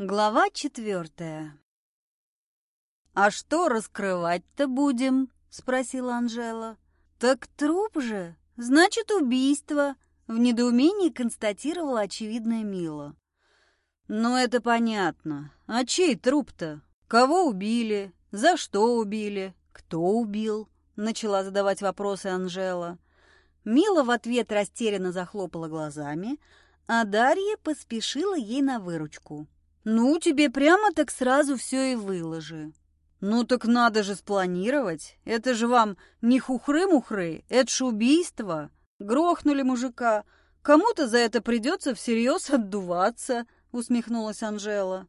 Глава четвертая. «А что раскрывать-то будем?» — спросила Анжела. «Так труп же, значит, убийство», — в недоумении констатировала очевидная Мила. «Ну, это понятно. А чей труп-то? Кого убили? За что убили? Кто убил?» — начала задавать вопросы Анжела. Мила в ответ растерянно захлопала глазами, а Дарья поспешила ей на выручку. «Ну, тебе прямо так сразу все и выложи». «Ну так надо же спланировать. Это же вам не хухры-мухры, это ж убийство. Грохнули мужика. Кому-то за это придется всерьез отдуваться», — усмехнулась Анжела.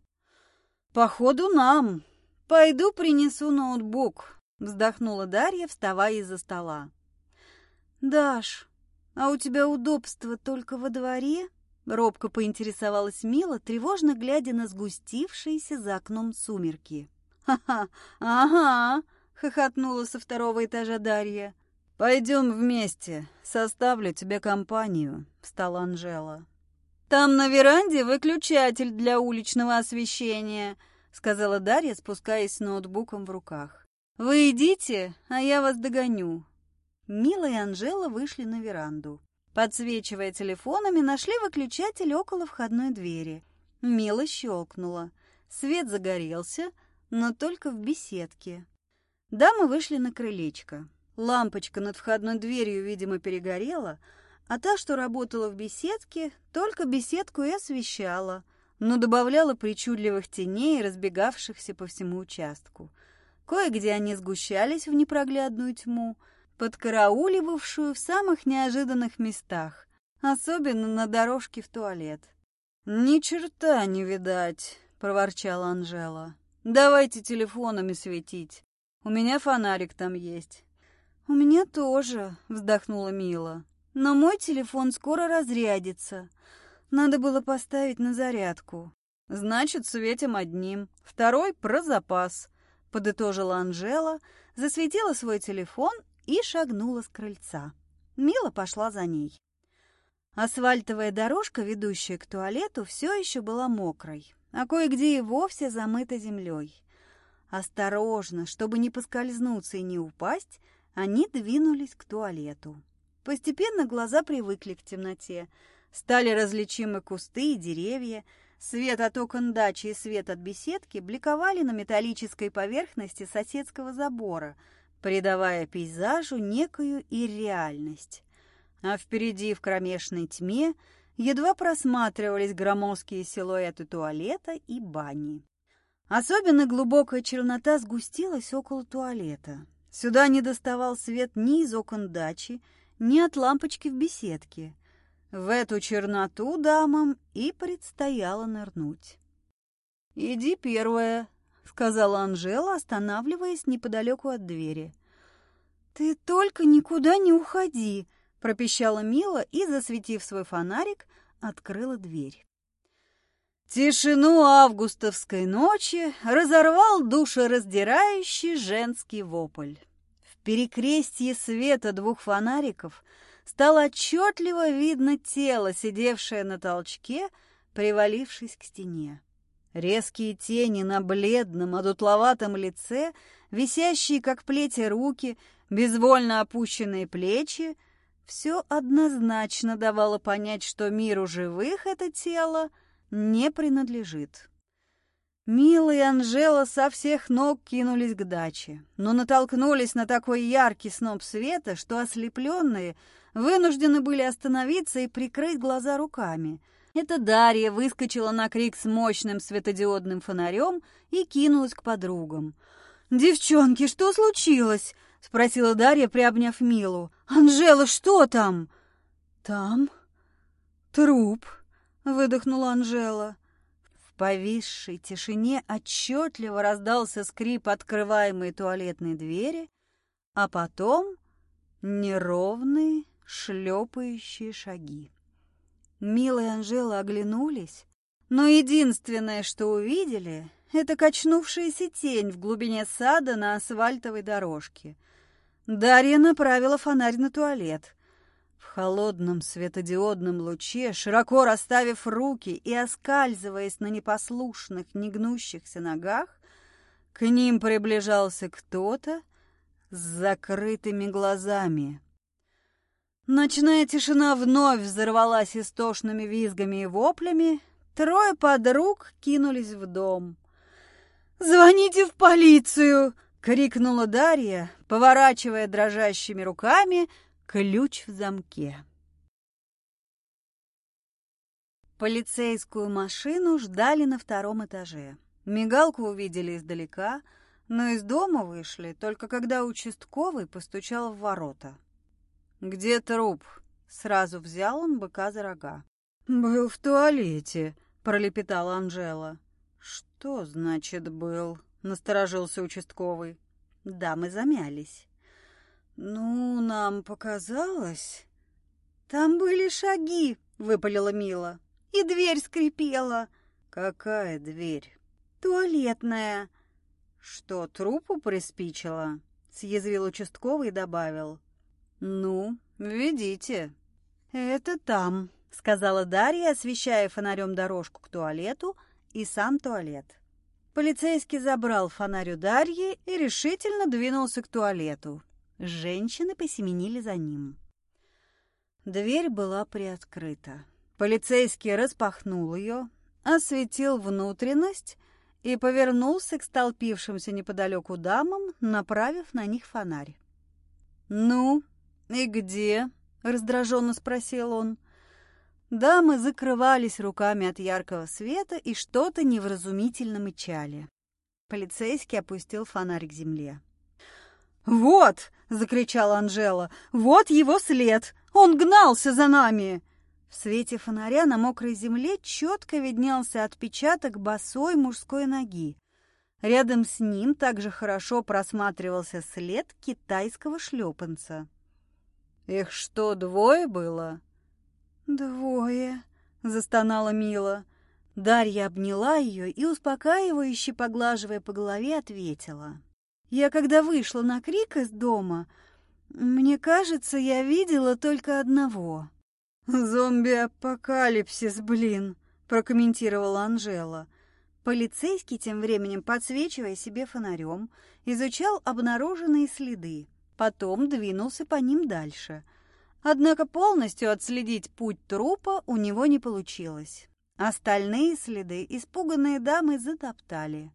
«Походу нам. Пойду принесу ноутбук», — вздохнула Дарья, вставая из-за стола. «Даш, а у тебя удобство только во дворе?» Робко поинтересовалась Мила, тревожно глядя на сгустившиеся за окном сумерки. «Ха-ха, ага!» — хохотнула со второго этажа Дарья. «Пойдем вместе, составлю тебе компанию», — встала Анжела. «Там на веранде выключатель для уличного освещения», — сказала Дарья, спускаясь с ноутбуком в руках. «Вы идите, а я вас догоню». Мила и Анжела вышли на веранду. Подсвечивая телефонами, нашли выключатель около входной двери. Мила щелкнула. Свет загорелся, но только в беседке. Дамы вышли на крылечко. Лампочка над входной дверью, видимо, перегорела, а та, что работала в беседке, только беседку и освещала, но добавляла причудливых теней, разбегавшихся по всему участку. Кое-где они сгущались в непроглядную тьму — подкарауливавшую в самых неожиданных местах, особенно на дорожке в туалет. «Ни черта не видать», — проворчала Анжела. «Давайте телефонами светить. У меня фонарик там есть». «У меня тоже», — вздохнула Мила. «Но мой телефон скоро разрядится. Надо было поставить на зарядку». «Значит, светим одним. Второй — про запас», — подытожила Анжела, засветила свой телефон и шагнула с крыльца. Мила пошла за ней. Асфальтовая дорожка, ведущая к туалету, все еще была мокрой, а кое-где и вовсе замыта землей. Осторожно, чтобы не поскользнуться и не упасть, они двинулись к туалету. Постепенно глаза привыкли к темноте. Стали различимы кусты и деревья. Свет от окон дачи и свет от беседки бликовали на металлической поверхности соседского забора — придавая пейзажу некую и реальность. А впереди в кромешной тьме едва просматривались громоздкие силуэты туалета и бани. Особенно глубокая чернота сгустилась около туалета. Сюда не доставал свет ни из окон дачи, ни от лампочки в беседке. В эту черноту дамам и предстояло нырнуть. «Иди первая», сказала Анжела, останавливаясь неподалеку от двери. «Ты только никуда не уходи!» — пропищала Мила и, засветив свой фонарик, открыла дверь. Тишину августовской ночи разорвал душераздирающий женский вопль. В перекрестье света двух фонариков стало отчетливо видно тело, сидевшее на толчке, привалившись к стене. Резкие тени на бледном, одутловатом лице, висящие, как плети, руки, безвольно опущенные плечи — все однозначно давало понять, что миру живых это тело не принадлежит. Мила Анжела со всех ног кинулись к даче, но натолкнулись на такой яркий сноп света, что ослепленные вынуждены были остановиться и прикрыть глаза руками — это Дарья выскочила на крик с мощным светодиодным фонарем и кинулась к подругам. «Девчонки, что случилось?» — спросила Дарья, приобняв Милу. «Анжела, что там?» «Там труп», — выдохнула Анжела. В повисшей тишине отчетливо раздался скрип открываемой туалетной двери, а потом неровные шлепающие шаги. Мила и Анжела оглянулись, но единственное, что увидели, это качнувшаяся тень в глубине сада на асфальтовой дорожке. Дарья направила фонарь на туалет. В холодном светодиодном луче, широко расставив руки и оскальзываясь на непослушных, негнущихся ногах, к ним приближался кто-то с закрытыми глазами. Ночная тишина вновь взорвалась истошными визгами и воплями. Трое подруг кинулись в дом. «Звоните в полицию!» — крикнула Дарья, поворачивая дрожащими руками ключ в замке. Полицейскую машину ждали на втором этаже. Мигалку увидели издалека, но из дома вышли только когда участковый постучал в ворота. «Где труп?» — сразу взял он быка за рога. «Был в туалете», — пролепетала Анжела. «Что значит «был»?» — насторожился участковый. Да, мы замялись. «Ну, нам показалось...» «Там были шаги», — выпалила Мила. «И дверь скрипела». «Какая дверь?» «Туалетная». «Что, трупу приспичило?» — съязвил участковый и добавил. «Ну, ведите». «Это там», — сказала Дарья, освещая фонарем дорожку к туалету и сам туалет. Полицейский забрал фонарь у Дарьи и решительно двинулся к туалету. Женщины посеменили за ним. Дверь была приоткрыта. Полицейский распахнул ее, осветил внутренность и повернулся к столпившимся неподалеку дамам, направив на них фонарь. «Ну, «И где?» — раздраженно спросил он. Дамы закрывались руками от яркого света и что-то невразумительно мычали. Полицейский опустил фонарь к земле. «Вот!» — закричала Анжела. «Вот его след! Он гнался за нами!» В свете фонаря на мокрой земле четко виднелся отпечаток босой мужской ноги. Рядом с ним также хорошо просматривался след китайского шлепанца. «Их что, двое было?» «Двое», — застонала Мила. Дарья обняла ее и, успокаивающе поглаживая по голове, ответила. «Я когда вышла на крик из дома, мне кажется, я видела только одного». «Зомби-апокалипсис, блин», — прокомментировала Анжела. Полицейский, тем временем подсвечивая себе фонарем, изучал обнаруженные следы. Потом двинулся по ним дальше. Однако полностью отследить путь трупа у него не получилось. Остальные следы испуганные дамы затоптали.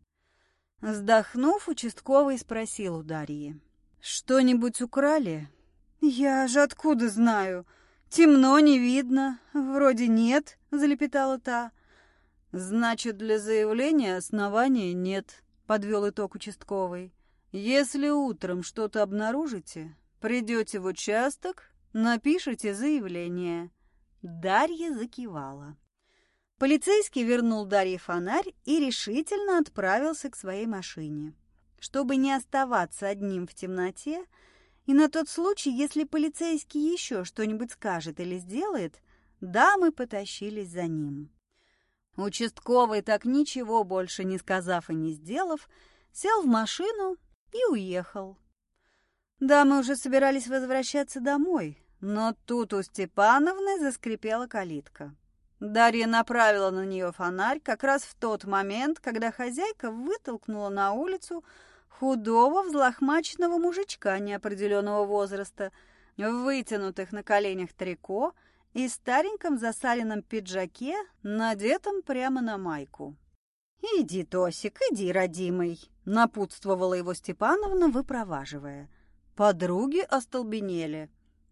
Вздохнув, участковый спросил у Дарьи. «Что-нибудь украли?» «Я же откуда знаю? Темно, не видно. Вроде нет», — залепетала та. «Значит, для заявления основания нет», — подвел итог участковый. Если утром что-то обнаружите, придете в участок, напишите заявление. Дарья закивала. Полицейский вернул Дарье фонарь и решительно отправился к своей машине. Чтобы не оставаться одним в темноте, и на тот случай, если полицейский еще что-нибудь скажет или сделает, дамы потащились за ним. Участковый, так ничего больше не сказав и не сделав, сел в машину и уехал. Да, мы уже собирались возвращаться домой, но тут у Степановны заскрипела калитка. Дарья направила на нее фонарь как раз в тот момент, когда хозяйка вытолкнула на улицу худого взлохмаченного мужичка неопределенного возраста, в вытянутых на коленях трико и стареньком засаленном пиджаке, надетом прямо на майку. «Иди, Тосик, иди, родимый!» — напутствовала его Степановна, выпроваживая. Подруги остолбенели.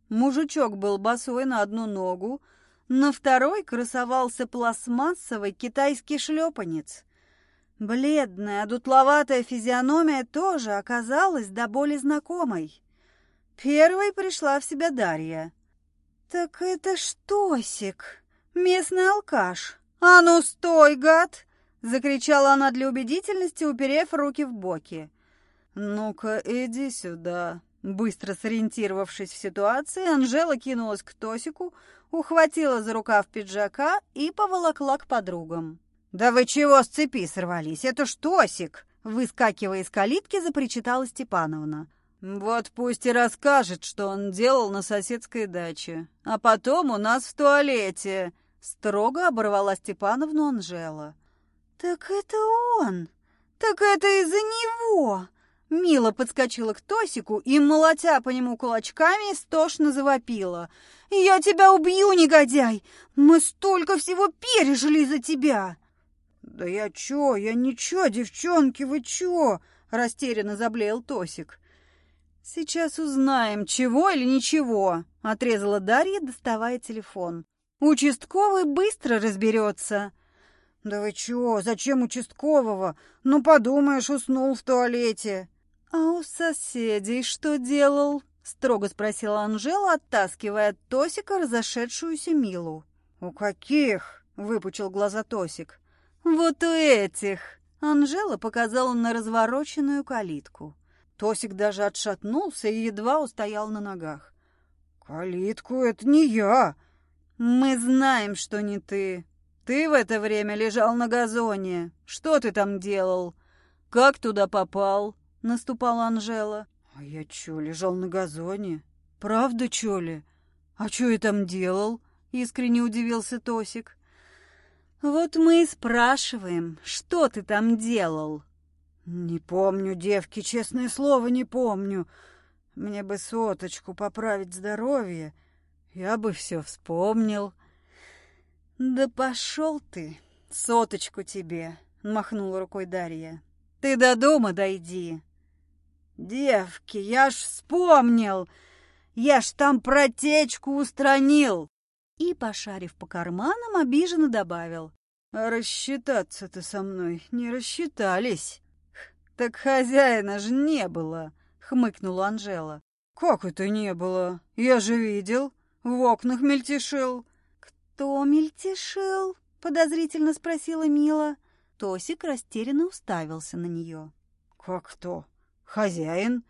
Мужичок был босой на одну ногу, на второй красовался пластмассовый китайский шлепанец. Бледная, дутловатая физиономия тоже оказалась до боли знакомой. Первой пришла в себя Дарья. «Так это ж Тосик, местный алкаш. А ну стой, гад!» Закричала она для убедительности, уперев руки в боки. «Ну-ка, иди сюда». Быстро сориентировавшись в ситуации, Анжела кинулась к Тосику, ухватила за рукав пиджака и поволокла к подругам. «Да вы чего с цепи сорвались? Это ж Тосик!» Выскакивая из калитки, запричитала Степановна. Вот пусть и расскажет, что он делал на соседской даче. А потом у нас в туалете. Строго оборвала Степановну Анжела. Так это он! Так это из-за него! Мила подскочила к Тосику и, молотя по нему кулачками, стошно завопила. «Я тебя убью, негодяй! Мы столько всего пережили за тебя!» «Да я чё? Я ничего, девчонки, вы чё?» — растерянно заблеял Тосик. «Сейчас узнаем, чего или ничего», — отрезала Дарья, доставая телефон. «Участковый быстро разберется». «Да вы чё? Зачем участкового? Ну, подумаешь, уснул в туалете». «А у соседей что делал?» — строго спросила Анжела, оттаскивая от Тосика разошедшуюся Милу. «У каких?» — выпучил глаза Тосик. «Вот у этих!» — Анжела показала на развороченную калитку. Тосик даже отшатнулся и едва устоял на ногах. «Калитку — это не я!» «Мы знаем, что не ты. Ты в это время лежал на газоне. Что ты там делал? Как туда попал?» — наступала Анжела. «А я чё, лежал на газоне? Правда, чё ли? А чё я там делал?» — искренне удивился Тосик. «Вот мы и спрашиваем, что ты там делал?» «Не помню, девки, честное слово, не помню. Мне бы соточку поправить здоровье, я бы все вспомнил». «Да пошел ты, соточку тебе!» — махнула рукой Дарья. «Ты до дома дойди!» «Девки, я ж вспомнил! Я ж там протечку устранил!» И, пошарив по карманам, обиженно добавил. «А рассчитаться-то со мной не рассчитались!» «Так хозяина же не было!» — хмыкнула Анжела. «Как это не было? Я же видел, в окнах мельтешил». «Кто мельтешил?» — подозрительно спросила Мила. Тосик растерянно уставился на нее. «Как кто? Хозяин.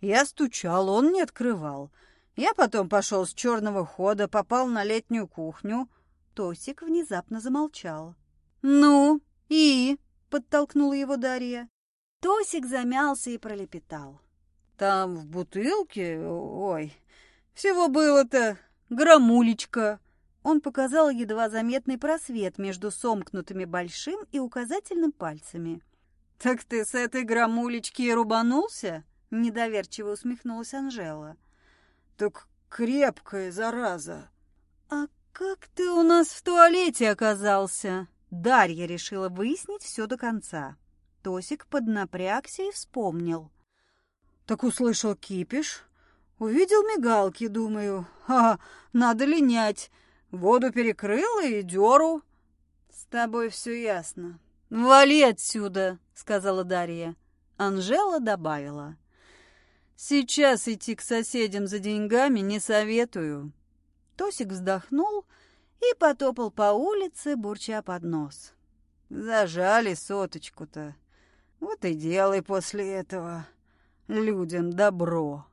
Я стучал, он не открывал. Я потом пошел с черного хода, попал на летнюю кухню. Тосик внезапно замолчал. «Ну, и?» — подтолкнула его Дарья. Тосик замялся и пролепетал. «Там в бутылке, ой, всего было-то грамулечка». Он показал едва заметный просвет между сомкнутыми большим и указательным пальцами. «Так ты с этой грамулечки и рубанулся?» — недоверчиво усмехнулась Анжела. «Так крепкая зараза!» «А как ты у нас в туалете оказался?» Дарья решила выяснить все до конца. Тосик поднапрягся и вспомнил. «Так услышал кипиш, увидел мигалки, думаю, а надо линять, воду перекрыла и дёру». «С тобой все ясно. Вали отсюда!» сказала Дарья. Анжела добавила. «Сейчас идти к соседям за деньгами не советую». Тосик вздохнул и потопал по улице, бурча под нос. «Зажали соточку-то. Вот и делай после этого людям добро».